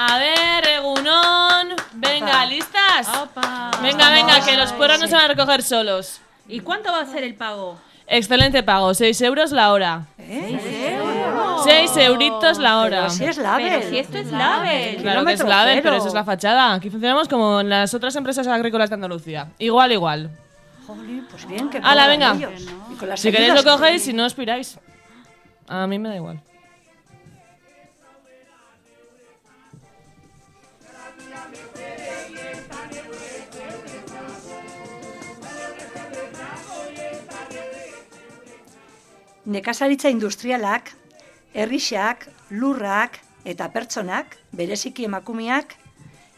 A ver, Egunon. Venga, ¿listas? Opa. Venga, venga, que los puerros no se van a recoger solos. ¿Y cuánto va a ser el pago? Excelente pago, 6 euros la hora. ¿Eh? 6 euritos la hora. Pero si es label. Pero si esto es label. Claro que es label, cero. pero eso es la fachada. Aquí funcionamos como en las otras empresas agrícolas de Andalucía. Igual, igual. Jolín, pues bien, que Hala, venga. ellos. Y con las Si queréis lo cogéis, si no os piráis. A mí me da igual. Nekazaritza industrialak, herrixak, lurrak eta pertsonak, bereziki emakumeak,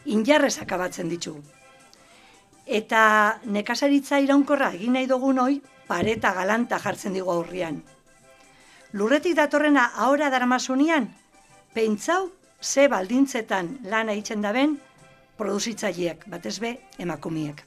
injarrez akabatzen ditugu. Eta nekazaritza iraunkorra egin nahi dugun hoi, pareta galanta jartzen digu aurrian. Lurretik datorrena ahora daramasunean, pentsau ze baldintzetan lana egiten daben produzitzaileak, batez be emakumeak.